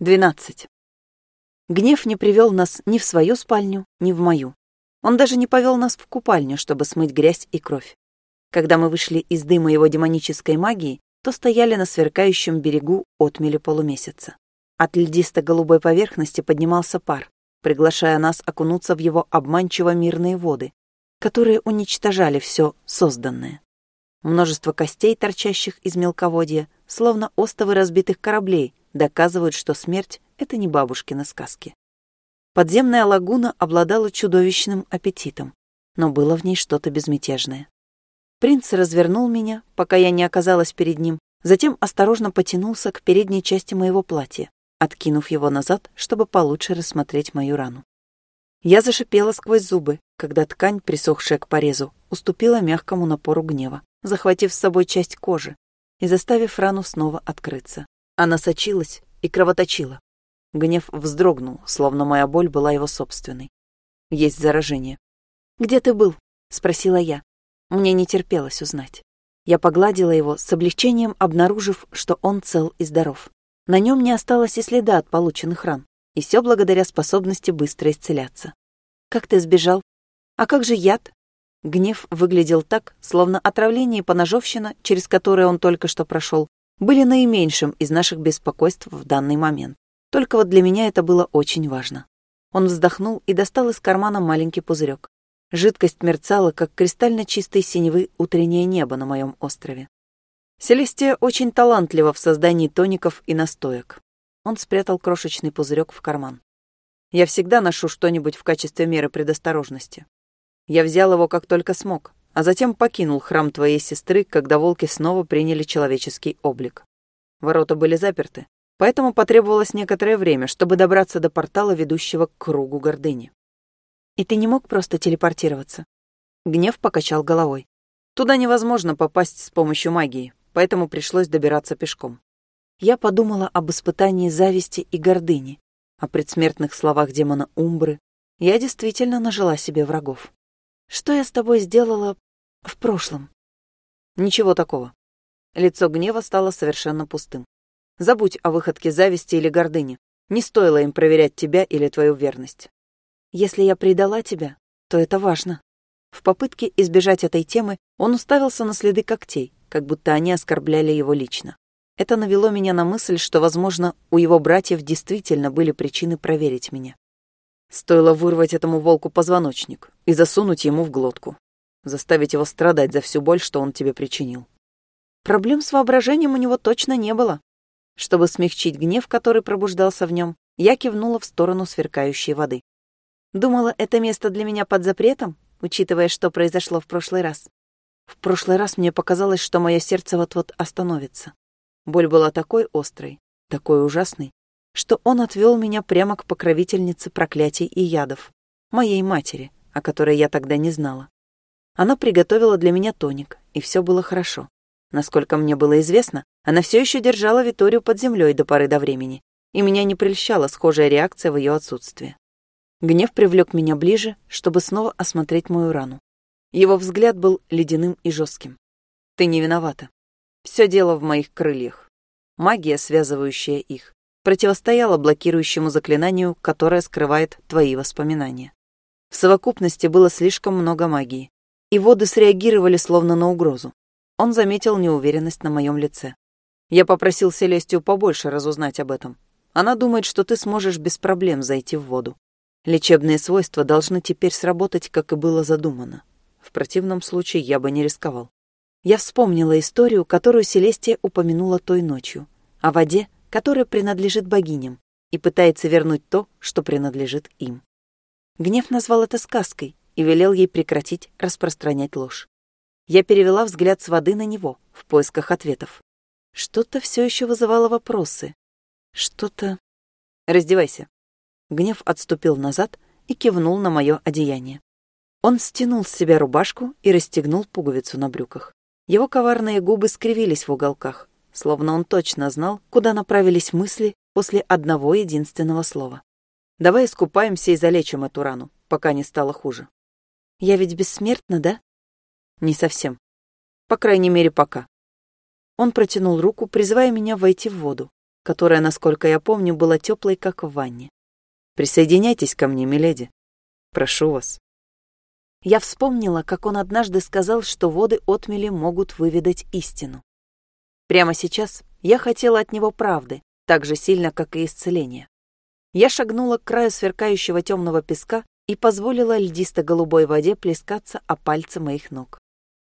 Двенадцать. Гнев не привел нас ни в свою спальню, ни в мою. Он даже не повел нас в купальню, чтобы смыть грязь и кровь. Когда мы вышли из дыма его демонической магии, то стояли на сверкающем берегу отмели полумесяца. От льдисто-голубой поверхности поднимался пар, приглашая нас окунуться в его обманчиво мирные воды, которые уничтожали все созданное. Множество костей, торчащих из мелководья, словно остовы разбитых кораблей, доказывают, что смерть — это не бабушкины сказки. Подземная лагуна обладала чудовищным аппетитом, но было в ней что-то безмятежное. Принц развернул меня, пока я не оказалась перед ним, затем осторожно потянулся к передней части моего платья, откинув его назад, чтобы получше рассмотреть мою рану. Я зашипела сквозь зубы, когда ткань, присохшая к порезу, уступила мягкому напору гнева, захватив с собой часть кожи и заставив рану снова открыться. Она сочилась и кровоточила. Гнев вздрогнул, словно моя боль была его собственной. Есть заражение. «Где ты был?» — спросила я. Мне не терпелось узнать. Я погладила его, с облегчением обнаружив, что он цел и здоров. На нем не осталось и следа от полученных ран, и все благодаря способности быстро исцеляться. «Как ты сбежал? А как же яд?» Гнев выглядел так, словно отравление и поножовщина, через которое он только что прошел, были наименьшим из наших беспокойств в данный момент. Только вот для меня это было очень важно. Он вздохнул и достал из кармана маленький пузырек. Жидкость мерцала, как кристально чистой синевы утреннее небо на моем острове. Селестия очень талантлива в создании тоников и настоек. Он спрятал крошечный пузырек в карман. Я всегда ношу что-нибудь в качестве меры предосторожности. Я взял его как только смог, а затем покинул храм твоей сестры, когда волки снова приняли человеческий облик. Ворота были заперты, поэтому потребовалось некоторое время, чтобы добраться до портала, ведущего к кругу гордыни. И ты не мог просто телепортироваться? Гнев покачал головой. Туда невозможно попасть с помощью магии, поэтому пришлось добираться пешком. Я подумала об испытании зависти и гордыни, о предсмертных словах демона Умбры. Я действительно нажила себе врагов. Что я с тобой сделала в прошлом? Ничего такого. Лицо гнева стало совершенно пустым. Забудь о выходке зависти или гордыни. Не стоило им проверять тебя или твою верность. Если я предала тебя, то это важно. В попытке избежать этой темы он уставился на следы когтей, как будто они оскорбляли его лично. Это навело меня на мысль, что, возможно, у его братьев действительно были причины проверить меня. Стоило вырвать этому волку позвоночник и засунуть ему в глотку. Заставить его страдать за всю боль, что он тебе причинил. Проблем с воображением у него точно не было. Чтобы смягчить гнев, который пробуждался в нем, я кивнула в сторону сверкающей воды. Думала, это место для меня под запретом, учитывая, что произошло в прошлый раз. В прошлый раз мне показалось, что мое сердце вот-вот остановится. Боль была такой острой, такой ужасной, что он отвел меня прямо к покровительнице проклятий и ядов, моей матери, о которой я тогда не знала. Она приготовила для меня тоник, и все было хорошо. Насколько мне было известно, она все еще держала Виторию под землей до поры до времени, и меня не прельщала схожая реакция в ее отсутствие. Гнев привлек меня ближе, чтобы снова осмотреть мою рану. Его взгляд был ледяным и жестким. «Ты не виновата. Все дело в моих крыльях. Магия, связывающая их, противостояла блокирующему заклинанию, которое скрывает твои воспоминания. В совокупности было слишком много магии, и воды среагировали словно на угрозу. Он заметил неуверенность на моем лице. Я попросил Селестию побольше разузнать об этом. Она думает, что ты сможешь без проблем зайти в воду. Лечебные свойства должны теперь сработать, как и было задумано. В противном случае я бы не рисковал. Я вспомнила историю, которую Селестия упомянула той ночью, о воде, которая принадлежит богиням и пытается вернуть то, что принадлежит им. Гнев назвал это сказкой и велел ей прекратить распространять ложь. Я перевела взгляд с воды на него в поисках ответов. Что-то все еще вызывало вопросы. Что-то... Раздевайся. Гнев отступил назад и кивнул на мое одеяние. Он стянул с себя рубашку и расстегнул пуговицу на брюках. Его коварные губы скривились в уголках словно он точно знал, куда направились мысли после одного единственного слова. «Давай искупаемся и залечим эту рану, пока не стало хуже». «Я ведь бессмертна, да?» «Не совсем. По крайней мере, пока». Он протянул руку, призывая меня войти в воду, которая, насколько я помню, была теплой, как в ванне. «Присоединяйтесь ко мне, миледи. Прошу вас». Я вспомнила, как он однажды сказал, что воды отмели могут выведать истину. Прямо сейчас я хотела от него правды, так же сильно, как и исцеления. Я шагнула к краю сверкающего темного песка и позволила льдисто-голубой воде плескаться о пальцы моих ног.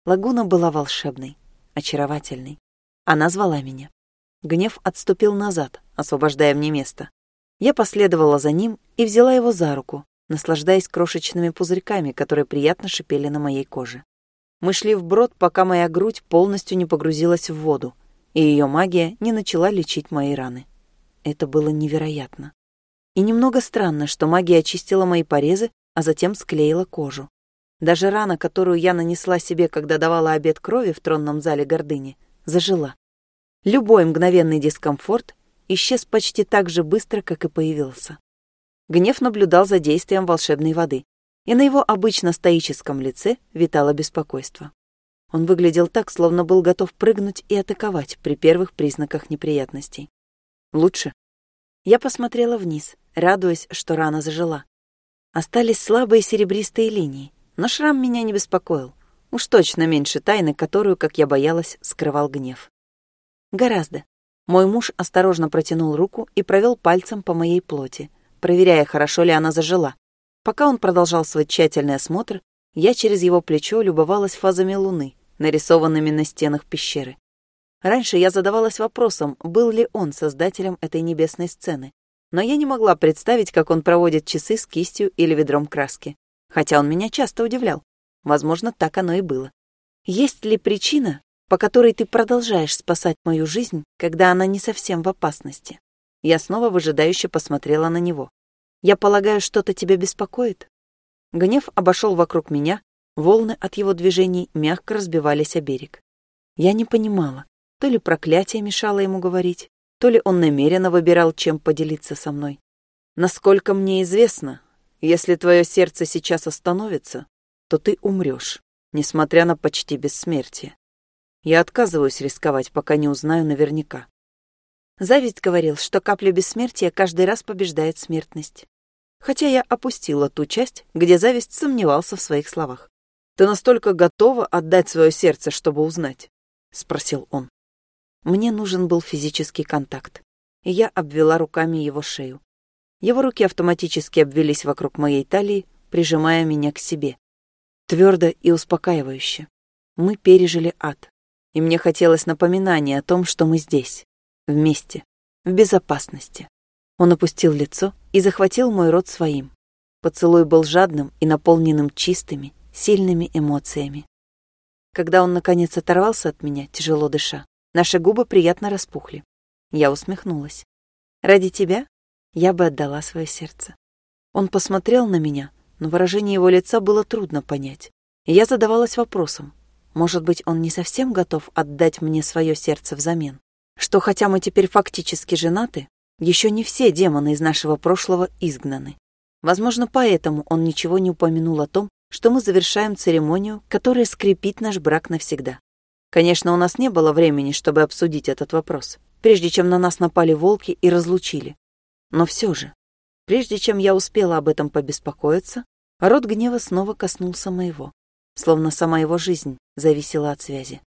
Лагуна была волшебной, очаровательной. Она звала меня. Гнев отступил назад, освобождая мне место. Я последовала за ним и взяла его за руку, наслаждаясь крошечными пузырьками, которые приятно шипели на моей коже. Мы шли вброд, пока моя грудь полностью не погрузилась в воду, и ее магия не начала лечить мои раны. Это было невероятно. И немного странно, что магия очистила мои порезы, а затем склеила кожу. Даже рана, которую я нанесла себе, когда давала обед крови в тронном зале гордыни, зажила. Любой мгновенный дискомфорт исчез почти так же быстро, как и появился. Гнев наблюдал за действием волшебной воды, и на его обычно стоическом лице витало беспокойство. Он выглядел так, словно был готов прыгнуть и атаковать при первых признаках неприятностей. «Лучше?» Я посмотрела вниз, радуясь, что рана зажила. Остались слабые серебристые линии, но шрам меня не беспокоил. Уж точно меньше тайны, которую, как я боялась, скрывал гнев. Гораздо. Мой муж осторожно протянул руку и провел пальцем по моей плоти, проверяя, хорошо ли она зажила. Пока он продолжал свой тщательный осмотр, я через его плечо любовалась фазами луны, нарисованными на стенах пещеры. Раньше я задавалась вопросом, был ли он создателем этой небесной сцены, но я не могла представить, как он проводит часы с кистью или ведром краски. Хотя он меня часто удивлял. Возможно, так оно и было. Есть ли причина, по которой ты продолжаешь спасать мою жизнь, когда она не совсем в опасности? Я снова выжидающе посмотрела на него. Я полагаю, что-то тебя беспокоит? Гнев обошел вокруг меня, волны от его движений мягко разбивались о берег. Я не понимала, то ли проклятие мешало ему говорить, то ли он намеренно выбирал, чем поделиться со мной. Насколько мне известно, если твое сердце сейчас остановится, то ты умрешь, несмотря на почти бессмертие. Я отказываюсь рисковать, пока не узнаю наверняка. Зависть говорил, что капля бессмертия каждый раз побеждает смертность. Хотя я опустила ту часть, где зависть сомневался в своих словах. «Ты настолько готова отдать свое сердце, чтобы узнать?» — спросил он. Мне нужен был физический контакт, и я обвела руками его шею. Его руки автоматически обвелись вокруг моей талии, прижимая меня к себе. Твердо и успокаивающе. Мы пережили ад, и мне хотелось напоминания о том, что мы здесь, Вместе. В безопасности. Он опустил лицо и захватил мой рот своим. Поцелуй был жадным и наполненным чистыми, сильными эмоциями. Когда он, наконец, оторвался от меня, тяжело дыша, наши губы приятно распухли. Я усмехнулась. «Ради тебя я бы отдала свое сердце». Он посмотрел на меня, но выражение его лица было трудно понять. И я задавалась вопросом, может быть, он не совсем готов отдать мне свое сердце взамен? что хотя мы теперь фактически женаты, еще не все демоны из нашего прошлого изгнаны. Возможно, поэтому он ничего не упомянул о том, что мы завершаем церемонию, которая скрепит наш брак навсегда. Конечно, у нас не было времени, чтобы обсудить этот вопрос, прежде чем на нас напали волки и разлучили. Но все же, прежде чем я успела об этом побеспокоиться, рот гнева снова коснулся моего, словно сама его жизнь зависела от связи.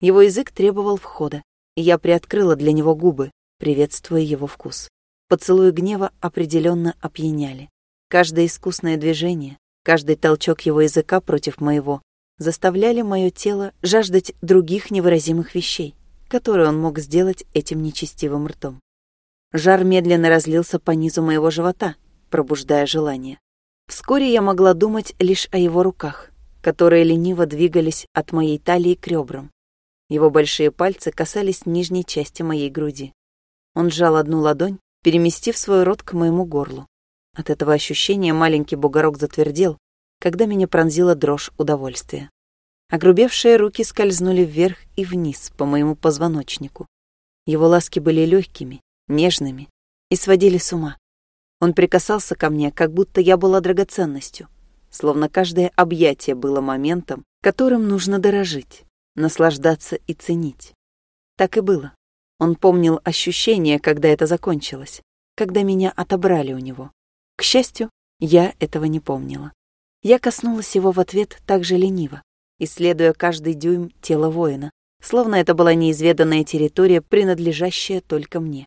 Его язык требовал входа, я приоткрыла для него губы, приветствуя его вкус. Поцелуи гнева определенно опьяняли. Каждое искусное движение, каждый толчок его языка против моего заставляли мое тело жаждать других невыразимых вещей, которые он мог сделать этим нечестивым ртом. Жар медленно разлился по низу моего живота, пробуждая желание. Вскоре я могла думать лишь о его руках, которые лениво двигались от моей талии к ребрам, его большие пальцы касались нижней части моей груди. Он сжал одну ладонь, переместив свой рот к моему горлу. От этого ощущения маленький бугорок затвердел, когда меня пронзила дрожь удовольствия. Огрубевшие руки скользнули вверх и вниз по моему позвоночнику. Его ласки были легкими, нежными и сводили с ума. Он прикасался ко мне, как будто я была драгоценностью, словно каждое объятие было моментом, которым нужно дорожить наслаждаться и ценить. Так и было. Он помнил ощущение, когда это закончилось, когда меня отобрали у него. К счастью, я этого не помнила. Я коснулась его в ответ так же лениво, исследуя каждый дюйм тела воина, словно это была неизведанная территория, принадлежащая только мне.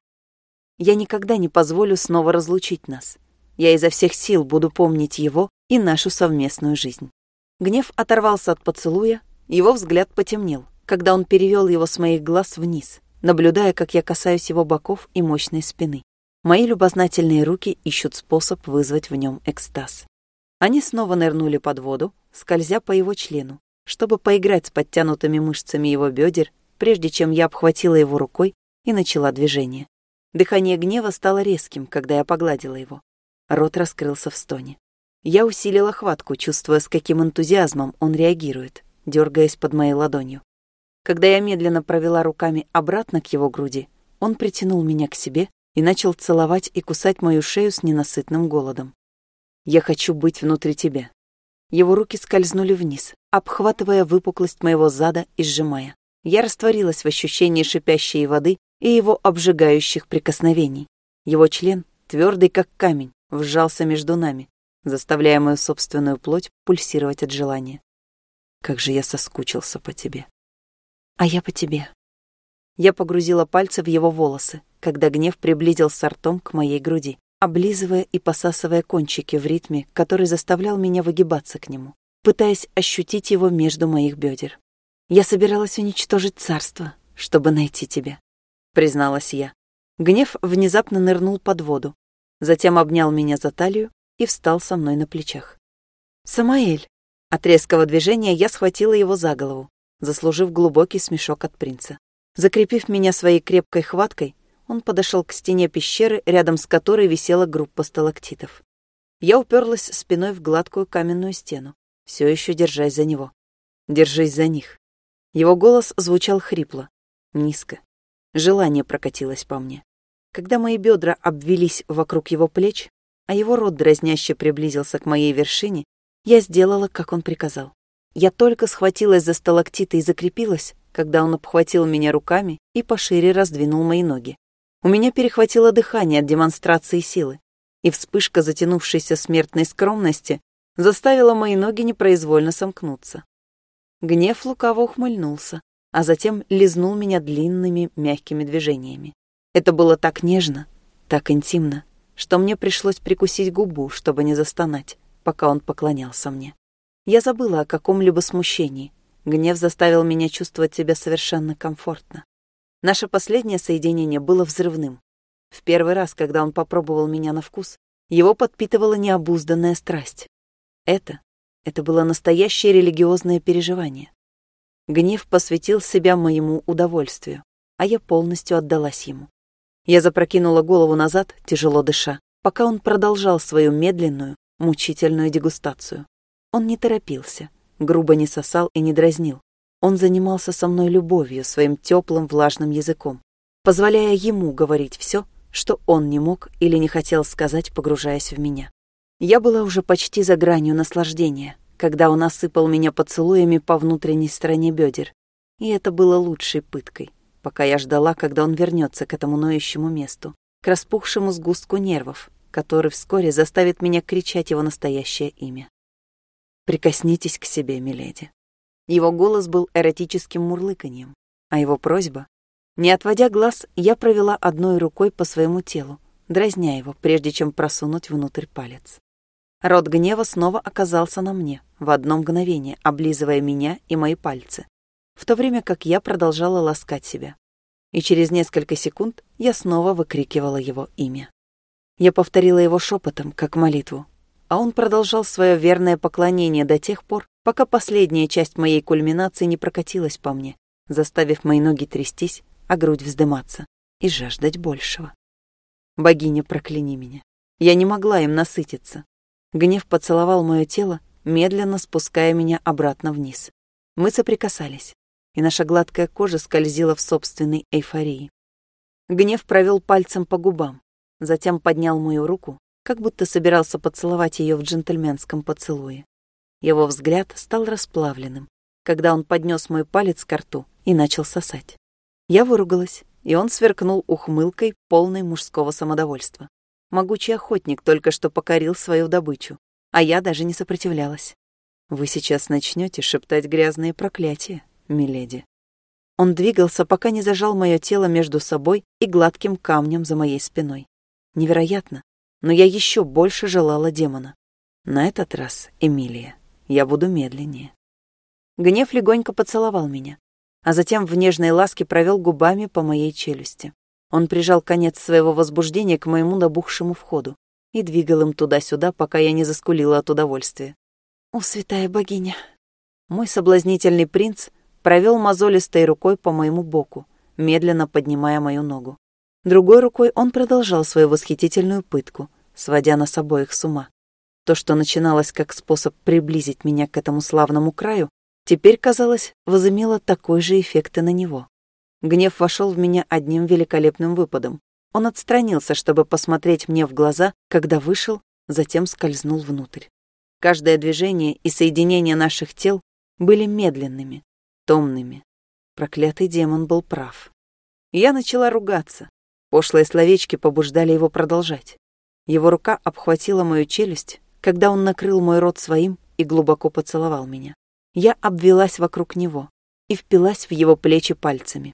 Я никогда не позволю снова разлучить нас. Я изо всех сил буду помнить его и нашу совместную жизнь. Гнев оторвался от поцелуя, его взгляд потемнел, когда он перевел его с моих глаз вниз, наблюдая, как я касаюсь его боков и мощной спины. Мои любознательные руки ищут способ вызвать в нем экстаз. Они снова нырнули под воду, скользя по его члену, чтобы поиграть с подтянутыми мышцами его бедер, прежде чем я обхватила его рукой и начала движение. Дыхание гнева стало резким, когда я погладила его. Рот раскрылся в стоне. Я усилила хватку, чувствуя, с каким энтузиазмом он реагирует, дергаясь под моей ладонью. Когда я медленно провела руками обратно к его груди, он притянул меня к себе и начал целовать и кусать мою шею с ненасытным голодом. «Я хочу быть внутри тебя». Его руки скользнули вниз, обхватывая выпуклость моего зада и сжимая. Я растворилась в ощущении шипящей воды и его обжигающих прикосновений. Его член, твердый как камень, вжался между нами, заставляя мою собственную плоть пульсировать от желания. Как же я соскучился по тебе. А я по тебе. Я погрузила пальцы в его волосы, когда гнев приблизился ртом к моей груди, облизывая и посасывая кончики в ритме, который заставлял меня выгибаться к нему, пытаясь ощутить его между моих бедер. Я собиралась уничтожить царство, чтобы найти тебя, призналась я. Гнев внезапно нырнул под воду, затем обнял меня за талию и встал со мной на плечах. «Самаэль!» От резкого движения я схватила его за голову, заслужив глубокий смешок от принца. Закрепив меня своей крепкой хваткой, он подошел к стене пещеры, рядом с которой висела группа сталактитов. Я уперлась спиной в гладкую каменную стену, все еще держась за него. «Держись за них». Его голос звучал хрипло, низко. Желание прокатилось по мне. Когда мои бедра обвелись вокруг его плеч, а его рот дразняще приблизился к моей вершине, я сделала, как он приказал. Я только схватилась за сталактиты и закрепилась, когда он обхватил меня руками и пошире раздвинул мои ноги. У меня перехватило дыхание от демонстрации силы, и вспышка затянувшейся смертной скромности заставила мои ноги непроизвольно сомкнуться. Гнев лукаво ухмыльнулся, а затем лизнул меня длинными мягкими движениями. Это было так нежно, так интимно, что мне пришлось прикусить губу, чтобы не застонать, пока он поклонялся мне. Я забыла о каком-либо смущении. Гнев заставил меня чувствовать себя совершенно комфортно. Наше последнее соединение было взрывным. В первый раз, когда он попробовал меня на вкус, его подпитывала необузданная страсть. Это, это было настоящее религиозное переживание. Гнев посвятил себя моему удовольствию, а я полностью отдалась ему. Я запрокинула голову назад, тяжело дыша, пока он продолжал свою медленную, мучительную дегустацию. Он не торопился, грубо не сосал и не дразнил. Он занимался со мной любовью, своим теплым влажным языком, позволяя ему говорить все, что он не мог или не хотел сказать, погружаясь в меня. Я была уже почти за гранью наслаждения, когда он осыпал меня поцелуями по внутренней стороне бедер. И это было лучшей пыткой, пока я ждала, когда он вернется к этому ноющему месту, к распухшему сгустку нервов, который вскоре заставит меня кричать его настоящее имя. «Прикоснитесь к себе, миледи». Его голос был эротическим мурлыканьем, а его просьба... Не отводя глаз, я провела одной рукой по своему телу, дразня его, прежде чем просунуть внутрь палец. Рот гнева снова оказался на мне, в одно мгновение, облизывая меня и мои пальцы, в то время как я продолжала ласкать себя. И через несколько секунд я снова выкрикивала его имя. Я повторила его шепотом, как молитву, а он продолжал свое верное поклонение до тех пор, пока последняя часть моей кульминации не прокатилась по мне, заставив мои ноги трястись, а грудь вздыматься и жаждать большего. Богиня, прокляни меня. Я не могла им насытиться. Гнев поцеловал мое тело, медленно спуская меня обратно вниз. Мы соприкасались, и наша гладкая кожа скользила в собственной эйфории. Гнев провел пальцем по губам, затем поднял мою руку, как будто собирался поцеловать ее в джентльменском поцелуе. Его взгляд стал расплавленным, когда он поднес мой палец к рту и начал сосать. Я выругалась, и он сверкнул ухмылкой, полной мужского самодовольства. Могучий охотник только что покорил свою добычу, а я даже не сопротивлялась. «Вы сейчас начнете шептать грязные проклятия, миледи». Он двигался, пока не зажал мое тело между собой и гладким камнем за моей спиной. Невероятно, но я еще больше желала демона. На этот раз, Эмилия, я буду медленнее. Гнев легонько поцеловал меня, а затем в нежной ласке провел губами по моей челюсти. Он прижал конец своего возбуждения к моему набухшему входу и двигал им туда-сюда, пока я не заскулила от удовольствия. «О, святая богиня!» Мой соблазнительный принц провел мозолистой рукой по моему боку, медленно поднимая мою ногу. Другой рукой он продолжал свою восхитительную пытку, сводя нас обоих с ума. То, что начиналось как способ приблизить меня к этому славному краю, теперь, казалось, возымело такой же эффект и на него. Гнев вошел в меня одним великолепным выпадом. Он отстранился, чтобы посмотреть мне в глаза, когда вышел, затем скользнул внутрь. Каждое движение и соединение наших тел были медленными, томными. Проклятый демон был прав. Я начала ругаться. Пошлые словечки побуждали его продолжать. Его рука обхватила мою челюсть, когда он накрыл мой рот своим и глубоко поцеловал меня. Я обвелась вокруг него и впилась в его плечи пальцами.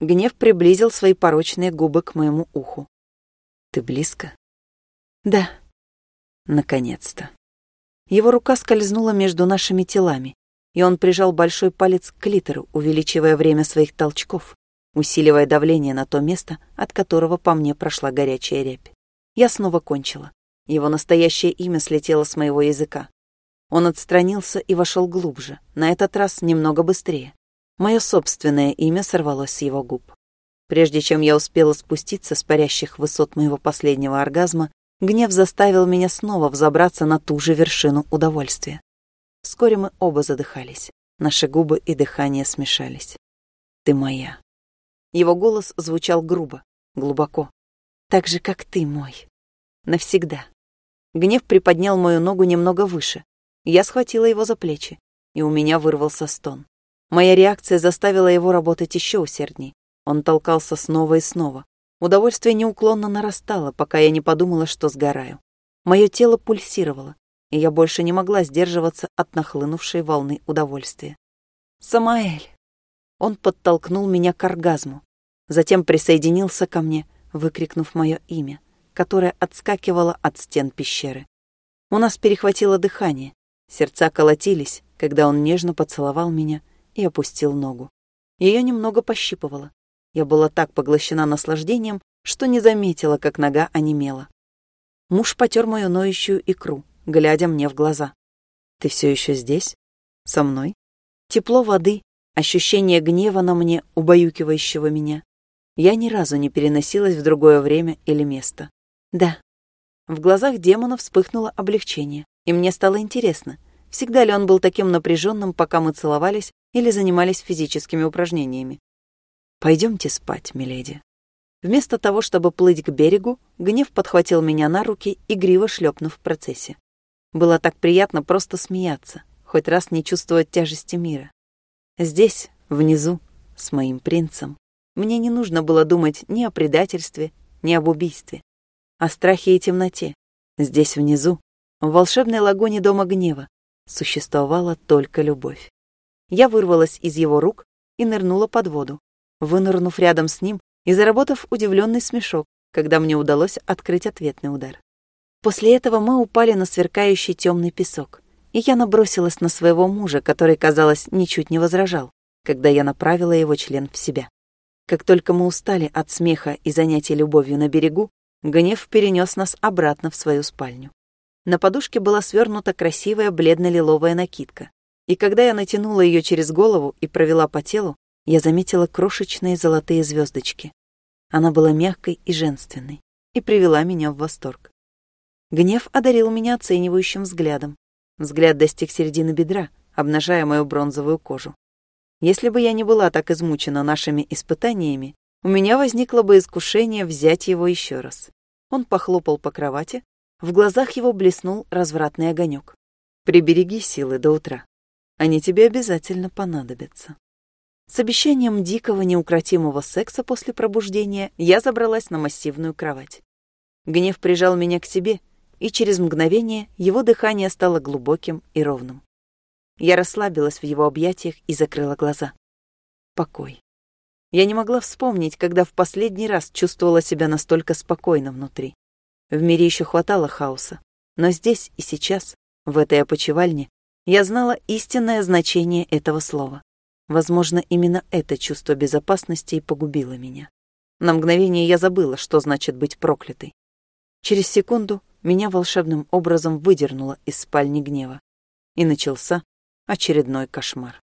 Гнев приблизил свои порочные губы к моему уху. «Ты близко?» «Да». «Наконец-то». Его рука скользнула между нашими телами, и он прижал большой палец к клитору, увеличивая время своих толчков, усиливая давление на то место, от которого по мне прошла горячая рябь. Я снова кончила. Его настоящее имя слетело с моего языка. Он отстранился и вошел глубже, на этот раз немного быстрее. Мое собственное имя сорвалось с его губ. Прежде чем я успела спуститься с парящих высот моего последнего оргазма, гнев заставил меня снова взобраться на ту же вершину удовольствия. Вскоре мы оба задыхались. Наши губы и дыхание смешались. «Ты моя». Его голос звучал грубо, глубоко. «Так же, как ты мой. Навсегда». Гнев приподнял мою ногу немного выше, я схватила его за плечи, и у меня вырвался стон. Моя реакция заставила его работать еще усердней. Он толкался снова и снова. Удовольствие неуклонно нарастало, пока я не подумала, что сгораю. Мое тело пульсировало, и я больше не могла сдерживаться от нахлынувшей волны удовольствия. «Самаэль!» Он подтолкнул меня к оргазму, затем присоединился ко мне, выкрикнув мое имя, которое отскакивало от стен пещеры. У нас перехватило дыхание, Сердца колотились, когда он нежно поцеловал меня и опустил ногу. Ее немного пощипывало. Я была так поглощена наслаждением, что не заметила, как нога онемела. Муж потер мою ноющую икру, глядя мне в глаза. «Ты все еще здесь? Со мной?» Тепло воды, ощущение гнева на мне, убаюкивающего меня. Я ни разу не переносилась в другое время или место. Да. В глазах демона вспыхнуло облегчение. И мне стало интересно, всегда ли он был таким напряженным, пока мы целовались или занимались физическими упражнениями. Пойдемте спать, миледи. Вместо того, чтобы плыть к берегу, гнев подхватил меня на руки, игриво шлепнув в процессе. Было так приятно просто смеяться, хоть раз не чувствовать тяжести мира. Здесь, внизу, с моим принцем, мне не нужно было думать ни о предательстве, ни об убийстве, о страхе и темноте. Здесь внизу в волшебной лагуне Дома Гнева существовала только любовь. Я вырвалась из его рук и нырнула под воду, вынырнув рядом с ним и заработав удивленный смешок, когда мне удалось открыть ответный удар. После этого мы упали на сверкающий темный песок, и я набросилась на своего мужа, который, казалось, ничуть не возражал, когда я направила его член в себя. Как только мы устали от смеха и занятий любовью на берегу, гнев перенес нас обратно в свою спальню. На подушке была свернута красивая бледно-лиловая накидка. И когда я натянула ее через голову и провела по телу, я заметила крошечные золотые звездочки. Она была мягкой и женственной и привела меня в восторг. Гнев одарил меня оценивающим взглядом. Взгляд достиг середины бедра, обнажая мою бронзовую кожу. Если бы я не была так измучена нашими испытаниями, у меня возникло бы искушение взять его еще раз. Он похлопал по кровати, в глазах его блеснул развратный огонек. «Прибереги силы до утра. Они тебе обязательно понадобятся». С обещанием дикого неукротимого секса после пробуждения я забралась на массивную кровать. Гнев прижал меня к себе, и через мгновение его дыхание стало глубоким и ровным. Я расслабилась в его объятиях и закрыла глаза. Покой. Я не могла вспомнить, когда в последний раз чувствовала себя настолько спокойно внутри. В мире еще хватало хаоса, но здесь и сейчас, в этой опочивальне, я знала истинное значение этого слова. Возможно, именно это чувство безопасности и погубило меня. На мгновение я забыла, что значит быть проклятой. Через секунду меня волшебным образом выдернуло из спальни гнева. И начался очередной кошмар.